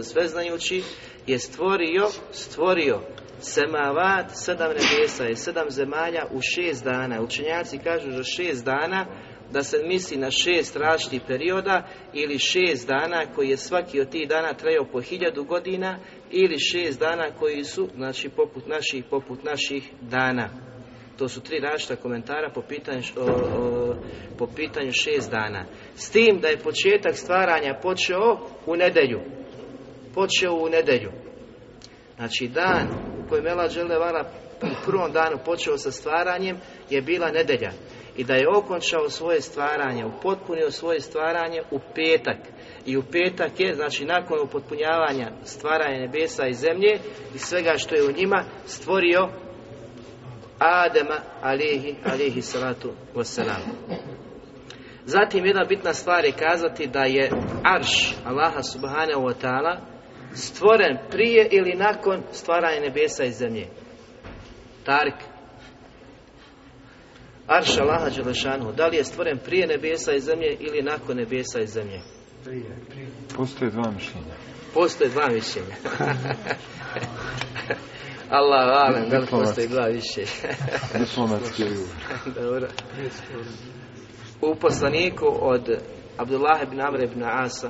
sveznajući, je stvorio, stvorio semavat, sedam nebesa i sedam zemalja u šest dana. Učenjaci kažu za šest dana da se misli na šest različitih perioda ili šest dana koji je svaki od tih dana trajao po hiljadu godina ili šest dana koji su, znači, poput naših, poput naših dana. To su tri različita komentara po pitanju, po pitanju šest dana. S tim da je početak stvaranja počeo u nedelju. Počeo u nedelju. Znači dan u kojem Ela Đelevala u prvom danu počeo sa stvaranjem je bila nedelja. I da je okončao svoje stvaranje, upotpunio svoje stvaranje u petak. I u petak je, znači nakon upotpunjavanja stvaranja nebesa i zemlje i svega što je u njima, stvorio Adema alihi, alihi salatu wasalam. Zatim jedna bitna stvar je kazati da je arš Allaha subhanahu wa ta'ala stvoren prije ili nakon stvaranja nebesa i zemlje. Tarik. Arš Allaha Đelešanu, da li je stvoren prije nebesa i zemlje ili nakon nebesa i zemlje?
Prije, prije.
Postoje dva mišljenja.
Postoje dva mišljenja. Allah, valim, da li postoji dva više?
Diplomatski
Dobro. U poslaniku od Abdullah ibn Amr ibn Asa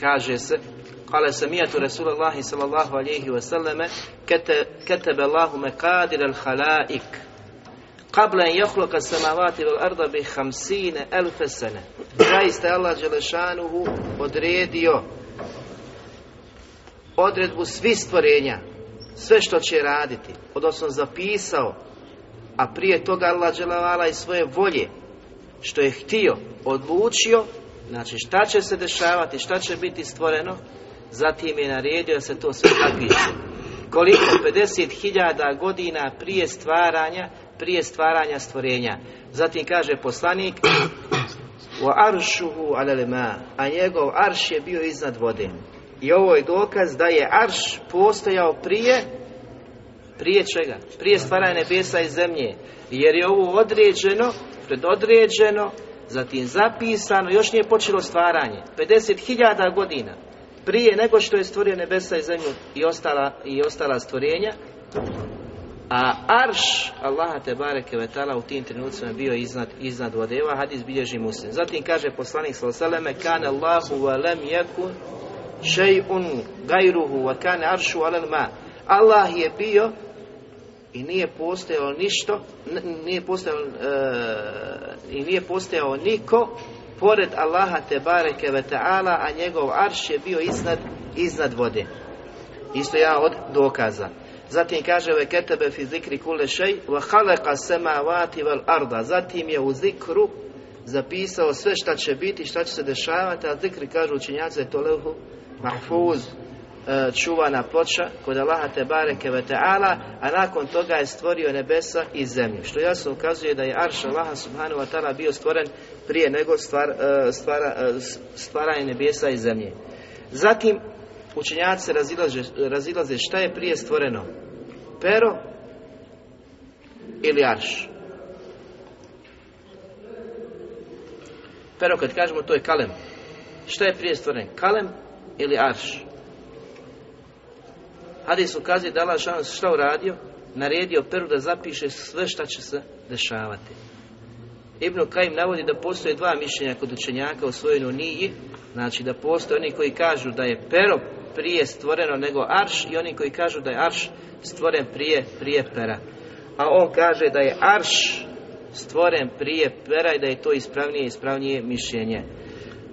kaže se Kale samijatu Rasulallahi sallallahu alihi wasallame Ketebe Allahu mekadir al-halaik Qabla en jahluka samavati vel arda bi hamsine elfe sene Zaista je Allah Đelešanuhu odredio odredbu svih stvorenja sve što će raditi, odnosno zapisao, a prije toga Allah dželavala i svoje volje, što je htio, odlučio, znači šta će se dešavati, šta će biti stvoreno, zatim je naredio da se to sve zapiše. Koliko? 50.000 godina prije stvaranja, prije stvaranja stvorenja. Zatim kaže poslanik, a njegov arš je bio iznad vode. I ovo je dokaz da je arš postojao prije prije čega? Prije stvaranja nebesa i zemlje. Jer je ovo određeno, predodređeno, zatim zapisano, još nije počelo stvaranje. 50.000 godina prije nego što je stvorio nebesa i zemlju i ostala, i ostala stvorenja, a arš Allaha te bareke vetala u tim trenucima bio iznad, iznad vode. Evo hadis bilježi muslim. Zatim kaže poslanik sallallahu kana Allahu wa lam yakun šejun gajruhu wa kane aršu alel ma. Allah je bio i nije postojao ništo, nije postojao, e, i nije postojao niko pored Allaha te bareke ve ta'ala, a njegov arš je bio iznad, iznad vode. Isto ja od dokaza. Zatim kaže ve ketebe fi zikri kule šej wa khalaqa samawati wal arda. Zatim je u zikru zapisao sve šta će biti, šta će se dešavati, a zikri kažu učenjaci je to lehu mahfuz e, čuvana ploča kod Allaha te bareke ve ta'ala, a nakon toga je stvorio nebesa i zemlju. Što jasno ukazuje da je arš Allaha subhanahu wa ta'ala bio stvoren prije nego stvar, e, stvara, e, stvaranje nebesa i zemlje. Zatim učenjaci razilaze, razilaze šta je prije stvoreno? Pero ili arš? Pero kad kažemo to je kalem. Šta je prije stvoren? Kalem ili arš. Hadis ukazuje da Allah šta uradio? Naredio Peru da zapiše sve šta će se dešavati. Ibn Kajim navodi da postoje dva mišljenja kod učenjaka u svojoj niji, znači da postoje oni koji kažu da je pero prije stvoreno nego arš i oni koji kažu da je arš stvoren prije, prije pera. A on kaže da je arš stvoren prije pera i da je to ispravnije ispravnije mišljenje.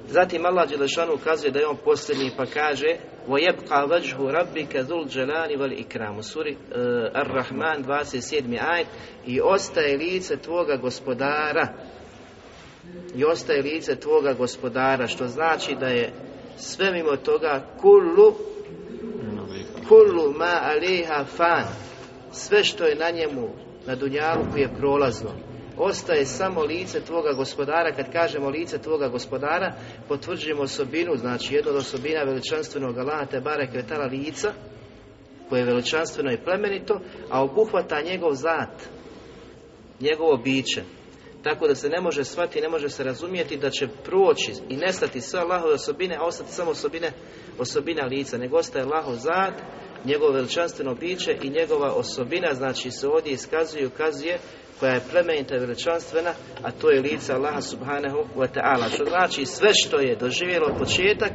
Zatim Allah Đelešanu ukazuje da je on posljednji pa kaže وَيَبْقَى وَجْهُ رَبِّكَ ذُو الْجَلَانِ وَالْإِكْرَامُ U suri uh, Ar-Rahman 27. ajet i ostaje lice tvoga gospodara i ostaje lice tvoga gospodara što znači da je sve mimo toga kullu kullu ma aliha fan sve što je na njemu na dunjalu koji je prolazno ostaje samo lice tvoga gospodara. Kad kažemo lice tvoga gospodara potvrđujemo osobinu znači jednu od osobina veličanstvenog Allaha te barek lica koje je veličanstveno i plemenito a obuhvata njegov zat njegovo biće. Tako da se ne može shvatiti, ne može se razumijeti da će proći i nestati sve Allahove osobine, a ostati samo osobine, osobina lica, nego ostaje Allahov zat, njegovo veličanstveno biće i njegova osobina, znači se ovdje iskazuje i ukazuje koja je plemenita i veličanstvena, a to je lice Allaha subhanahu wa ta'ala. Što znači sve što je doživjelo početak,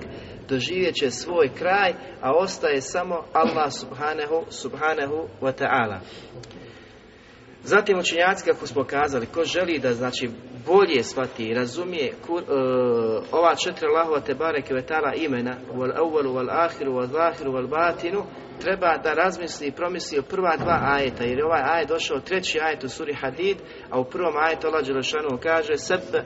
doživjet će svoj kraj, a ostaje samo Allah subhanahu, subhanahu wa ta'ala. Zatim učenjaci kako smo kazali, ko želi da znači bolje shvati i razumije kur, uh, ova četiri Allahova te bareke vetala imena wal awwalu wal akhiru wal zahiru wal batinu treba da razmisli i promisli o prva dva ajeta jer je ovaj ajet došao treći ajet u suri Hadid a u prvom ajetu Allah Đelešanu kaže sebe uh,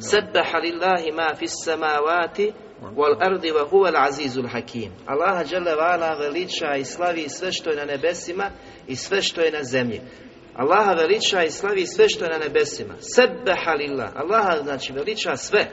Sebbaha lillahi ma fis samavati wal ardi wa huwa al-azizul hakim. Allah dželle veliča i slavi sve što je na nebesima i sve što je na zemlji. Allah veliča i slavi sve što je na nebesima. Sebbaha lillah. Allah znači veliča sve.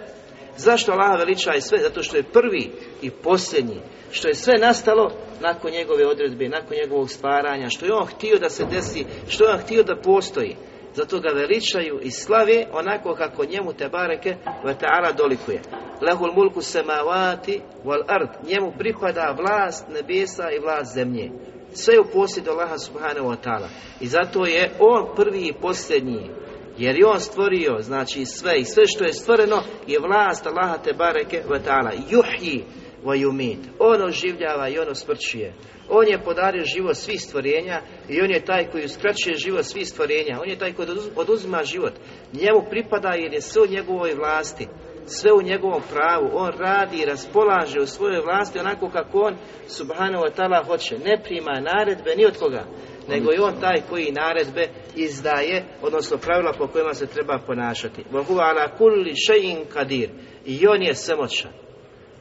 Zašto Allah veliča i sve? Zato što je prvi i posljednji. Što je sve nastalo nakon njegove odredbe, nakon njegovog stvaranja. Što je on htio da se desi, što je on htio da postoji. Zato ga veličaju i slave onako kako njemu te bareke ve dolikuje. Lehul mulku semavati wal ard. Njemu pripada vlast nebesa i vlast zemlje. Sve u posjedu Allaha subhanahu wa ta'ala. I zato je on prvi i posljednji. Jer je on stvorio, znači sve i sve što je stvoreno je vlast Allaha te bareke ve ta'ala. Juhji wa yumit. On oživljava i on osmrćuje. On je podario život svih stvorenja i on je taj koji uskraćuje život svih stvorenja. On je taj koji oduzima život. Njemu pripada jer je sve u njegovoj vlasti. Sve u njegovom pravu. On radi i raspolaže u svojoj vlasti onako kako on subhanahu wa ta'ala hoće. Ne prima naredbe ni od koga. Nego je on taj koji naredbe izdaje, odnosno pravila po kojima se treba ponašati. Vahu ala kulli še'in kadir. I on je svemoćan.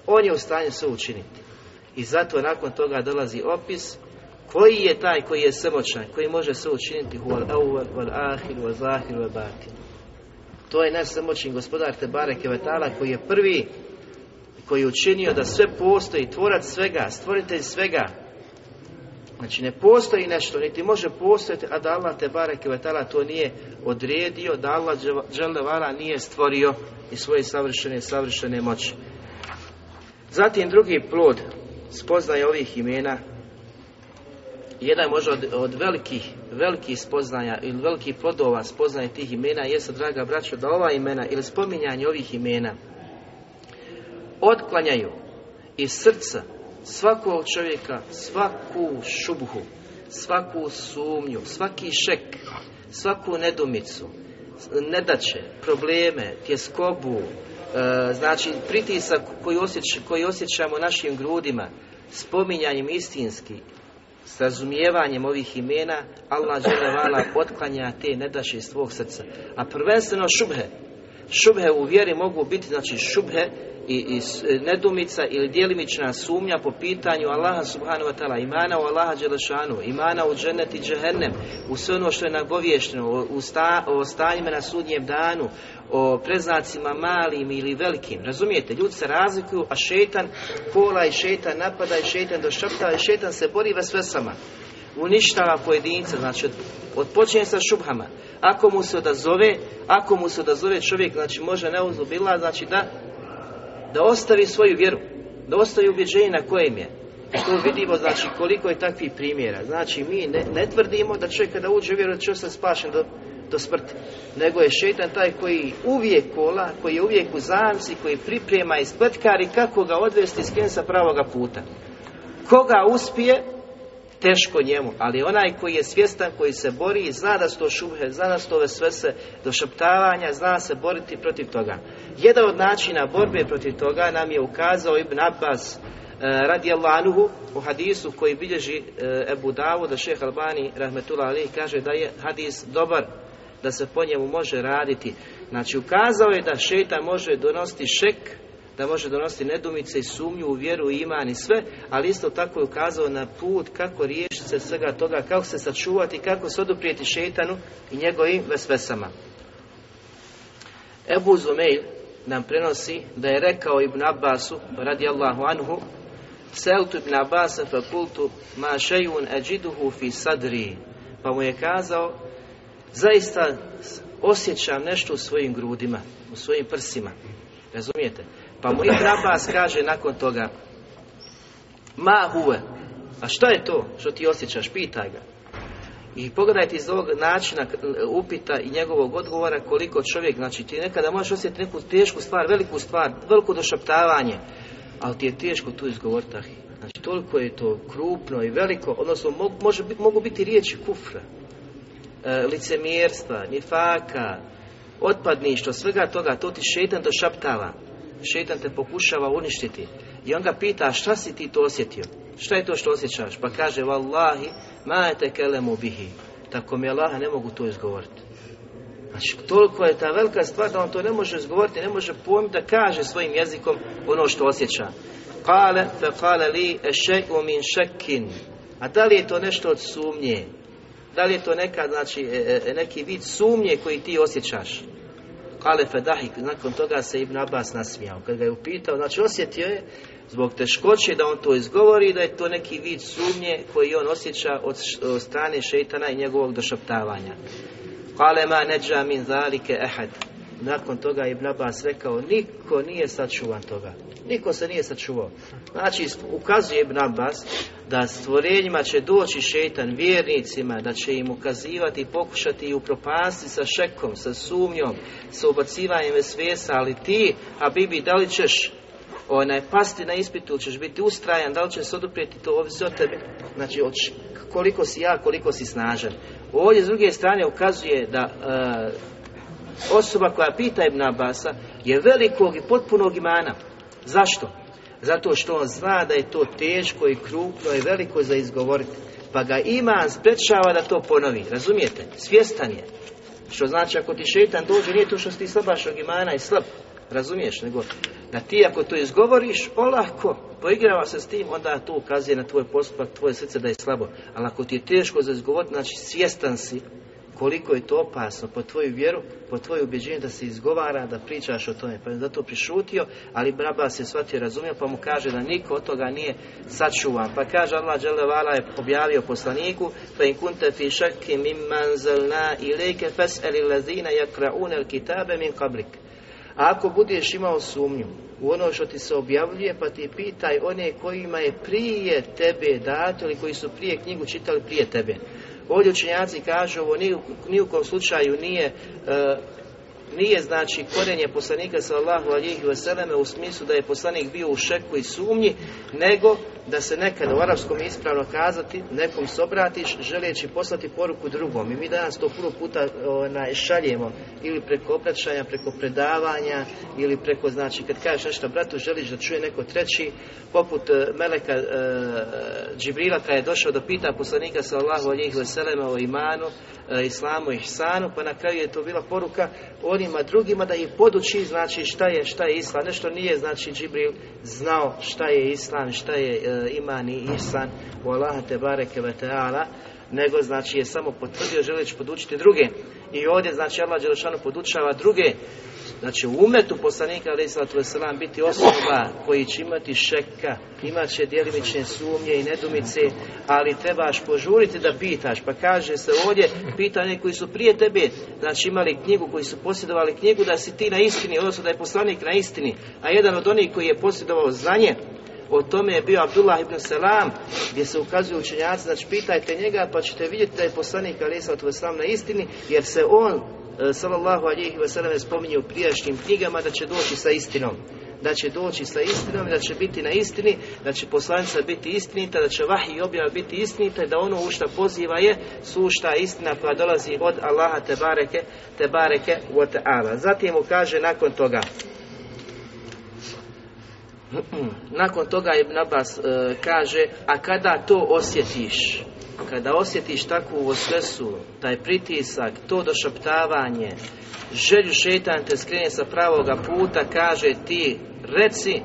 On je u stanju sve učiniti. I zato nakon toga dolazi opis koji je taj koji je svemoćan, koji može sve učiniti. To je naš svemoćni gospodar Tebare Kevetala koji je prvi koji je učinio da sve postoji, tvorac svega, stvoritelj svega. Znači ne postoji nešto, niti može postojati, a da Allah Tebare Kevetala to nije odredio, da Allah Đelevala nije stvorio i svoje savršene, savršene moći. Zatim drugi plod spoznaje ovih imena. Jedan možda od, od velikih velikih spoznaja ili velikih plodova spoznaje tih imena jeste, draga braćo, da ova imena ili spominjanje ovih imena otklanjaju iz srca svakog čovjeka svaku šubhu, svaku sumnju, svaki šek, svaku nedumicu, nedaće, probleme, tjeskobu, e, znači pritisak koji, osjeća, koji osjećamo našim grudima, spominjanjem istinski, s razumijevanjem ovih imena, Allah dželevala otklanja te nedaše iz svog srca. A prvenstveno šubhe. Šubhe u vjeri mogu biti, znači šubhe i, i nedumica ili djelimična sumnja po pitanju Allaha subhanahu wa ta'ala, imana u Allaha Đelešanu, imana u džennet i džehennem, u sve ono što je nagovješteno, o, sta, o stanjima na sudnjem danu, o preznacima malim ili velikim. Razumijete, ljudi se razlikuju, a šetan kola i šetan napada i šetan došaptava i šetan se bori ve sve sama. Uništava pojedinca, znači od, odpočinje sa šubhama. Ako mu se odazove, ako mu se odazove čovjek, znači može neuzubila, znači da da ostavi svoju vjeru, da ostavi ubjeđenje na kojem je. To vidimo, znači, koliko je takvih primjera. Znači, mi ne, ne tvrdimo da čovjek kada uđe u vjeru, da će ostati spašen do, do smrti. Nego je šetan taj koji uvijek kola, koji je uvijek u zamci, koji priprema i spletkari kako ga odvesti s sa pravoga puta. Koga uspije, teško njemu, ali onaj koji je svjestan, koji se bori, zna da su to šubhe, zna da su to se došaptavanja, zna se boriti protiv toga. Jedan od načina borbe protiv toga nam je ukazao Ibn Abbas radi Allahuhu u hadisu koji bilježi e, Ebu Davu da šeh Albani rahmetullah ali kaže da je hadis dobar da se po njemu može raditi znači ukazao je da šeta može donositi šek da može donositi nedumice i sumnju u vjeru i iman i sve, ali isto tako je ukazao na put kako riješiti se svega toga, kako se sačuvati, kako se oduprijeti šetanu i njegovim vesvesama. Ebu Zumeil nam prenosi da je rekao Ibn Abbasu radijallahu anhu Seltu ibn Abbas fa kultu ma šejun ajiduhu fi sadri. Pa mu je kazao zaista osjećam nešto u svojim grudima u svojim prsima. Razumijete pa mu Ibn Abbas kaže nakon toga Ma huve A što je to što ti osjećaš? Pitaj ga. I pogledajte iz ovog načina upita i njegovog odgovora koliko čovjek, znači ti nekada možeš osjetiti neku tešku stvar, veliku stvar, veliko došaptavanje, ali ti je teško tu izgovoriti. Znači toliko je to krupno i veliko, odnosno može, mogu biti riječi kufra, e, licemjerstva, nifaka, otpadništvo, svega toga, to ti šetan došaptava šetan te pokušava uništiti. I on ga pita šta si ti to osjetio? Šta je to što osjećaš? Pa kaže vallahi ma te kelemu bihi. Tako mi Allah ne mogu to izgovoriti. Znači toliko je ta velika stvar da on to ne može izgovoriti ne može pojmiti da kaže svojim jezikom ono što osjeća. Kale fe kale li eše'u min šekin. A da li je to nešto od sumnje? Da li je to neka, znači, e, e, neki vid sumnje koji ti osjećaš Kale Fedahik, nakon toga se Ibn Abbas nasmijao. Kad ga je upitao, znači osjetio je zbog teškoće da on to izgovori, da je to neki vid sumnje koji on osjeća od strane šeitana i njegovog došaptavanja. Kale ma neđa min zalike ehad. Nakon toga Ibn Abbas rekao, niko nije sačuvan toga. Niko se nije sačuvao. Znači, ukazuje Ibn Abbas da stvorenjima će doći šetan vjernicima, da će im ukazivati i pokušati i upropasti sa šekom, sa sumnjom, sa ubacivanjem svijesa, ali ti, a Bibi, da li ćeš onaj, pasti na ispitu, ćeš biti ustrajan, da li ćeš se oduprijeti, to ovisi od tebe. Znači, od koliko si ja, koliko si snažan. Ovdje s druge strane ukazuje da uh, osoba koja pita Ibn Abasa je velikog i potpunog imana. Zašto? Zato što on zna da je to teško i krupno i veliko za izgovoriti. Pa ga iman sprečava da to ponovi. Razumijete? Svjestan je. Što znači ako ti šetan dođe, nije to što si ti imana i slab. Razumiješ? Nego da ti ako to izgovoriš, olako, poigrava se s tim, onda to ukazuje na tvoj postupak, tvoje srce da je slabo. Ali ako ti je teško za izgovoriti, znači svjestan si koliko je to opasno po tvoju vjeru, po tvoje ubjeđenje da se izgovara, da pričaš o tome. Pa je zato prišutio, ali Braba se shvatio, razumio, pa mu kaže da niko od toga nije sačuvan. Pa kaže Allah Đelevala je objavio poslaniku, pa in kunte fi šaki mimman zelna ilike fes'eli lazina jakraune kitabe min kablik. A ako budeš imao sumnju u ono što ti se objavljuje, pa ti pitaj one kojima je prije tebe dato ili koji su prije knjigu čitali prije tebe. Ovdje učenjaci kažu ovo ni u, kom slučaju nije uh, nije znači korenje poslanika sallallahu alihi vseleme u smislu da je poslanik bio u šeku i sumnji, nego da se nekada u arapskom ispravno kazati, nekom se obratiš želeći poslati poruku drugom. I mi danas to puno puta onaj, šaljemo ili preko obraćanja, preko predavanja ili preko, znači, kad kažeš nešto bratu, želiš da čuje neko treći, poput uh, Meleka uh, Džibrila kada je došao da pita poslanika sallallahu alihi vseleme o imanu, uh, islamu i ihsanu, pa na kraju je to bila poruka onima drugima da ih poduči znači šta je šta je islam. Nešto nije znači Džibril znao šta je islam šta je e, iman i ihsan. U Allaha te bareke ve taala. Nego znači je samo potvrdio želeći podučiti druge. I ovdje znači Allah dželešanu podučava druge znači u umetu poslanika wasalam biti osoba koji će imati šeka imat će djelimične sumnje i nedumice ali trebaš požuriti da pitaš. Pa kaže se ovdje pitanje koji su prije tebe znači imali knjigu koji su posjedovali knjigu da si ti na istini odnosno da je poslanik na istini a jedan od onih koji je posjedovao znanje o tome je bio Abdullah ibn Salam gdje se ukazuju učenjaci znači pitajte njega pa ćete vidjeti da je poslanik sallatu wasalam na istini jer se on sallallahu alihi wasallam spominje u prijašnjim knjigama da će doći sa istinom. da će doći sa istinom, da će biti na istini, da će poslanica biti istinita, da će vahi i objava biti istinita i da ono u šta poziva je sušta istina koja dolazi od Allaha te bareke, te bareke wa ta'ala. Zatim mu kaže nakon toga, nakon toga Ibn Abbas e, kaže, a kada to osjetiš, kada osjetiš takvu osvesu, taj pritisak, to došaptavanje, želju šetan te skrene sa pravoga puta, kaže ti, reci,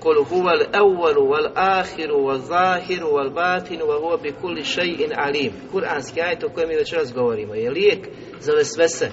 kul huval evvalu wal ahiru wal zahiru wal batinu wa huwa bi kulli shay'in alim. Kur'anski ajet o kojem mi večeras govorimo je lijek za vesvese,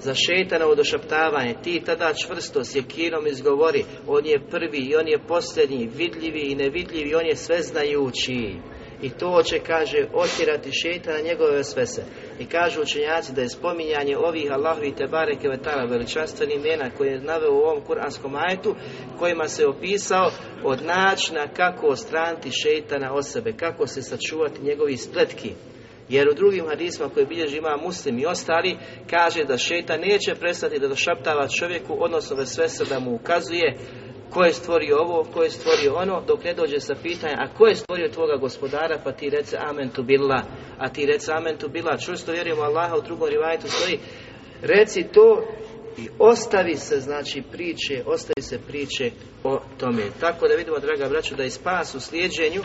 za šetanovo došaptavanje, ti tada čvrsto s jekinom izgovori, on je prvi i on je posljednji, vidljivi i nevidljivi, on je sveznajući. I to će, kaže, otjerati šetana njegove svese. I kažu učenjaci da je spominjanje ovih Allahovi te bareke vetala veličanstvenih imena koje je naveo u ovom kuranskom ajetu, kojima se opisao od načina kako ostraniti šetana od sebe, kako se sačuvati njegovi spletki. Jer u drugim hadisma koje bilježi ima muslim i ostali, kaže da šeta neće prestati da došaptava čovjeku, odnosno sve se da mu ukazuje ko je stvorio ovo, ko je stvorio ono, dok ne dođe sa pitanja, a ko je stvorio tvoga gospodara, pa ti rece amen tu bila, a ti rece amen tu bila, čvrsto vjerujemo Allaha, u drugom rivajetu stoji, reci to i ostavi se, znači, priče, ostavi se priče o tome. Tako da vidimo, draga braću, da je spas u slijedženju,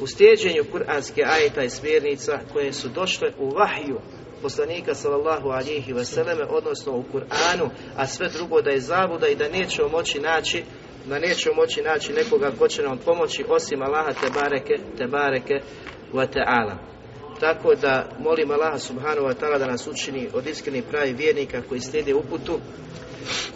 u slijedženju kuranske ajeta i smjernica koje su došle u vahju, poslanika sallallahu alihi vseleme, odnosno u Kur'anu, a sve drugo da je zabuda i da nećemo moći naći da nećemo moći naći nekoga ko će nam pomoći osim Allaha te bareke, te bareke wa ta'ala. Tako da molim Allaha subhanahu wa ta'ala da nas učini od iskrenih pravi vjernika koji slijede uputu,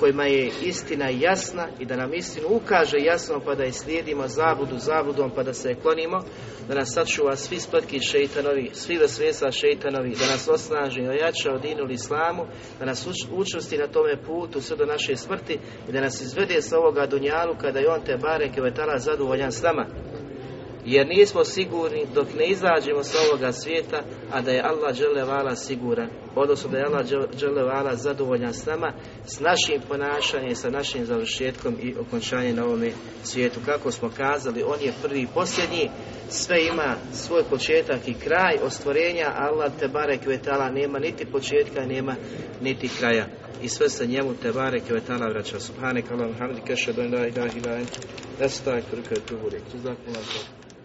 kojima je istina jasna i da nam istinu ukaže jasno pa da je slijedimo zabudu zabudom pa da se klonimo, da nas sačuva svi spletki šeitanovi, svi vesvesa šeitanovi, da nas osnaži i ojača od dinu islamu, da nas učusti na tome putu sve do naše smrti i da nas izvede sa ovoga dunjalu kada je on te bareke vetala zadovoljan s nama jer nismo sigurni dok ne izađemo sa ovoga svijeta, a da je Allah dželevala siguran, odnosno da je Allah dželevala zadovoljan s nama, s našim ponašanjem, sa našim završetkom i okončanjem na ovome svijetu. Kako smo kazali, on je prvi i posljednji, sve ima svoj početak i kraj ostvorenja, Allah te barek vetala nema niti početka, nema niti kraja. I sve se njemu te barek vetala vraća. Šedun, la ilaha ila ent, nestaje krka tu burik. Jazakum Allah.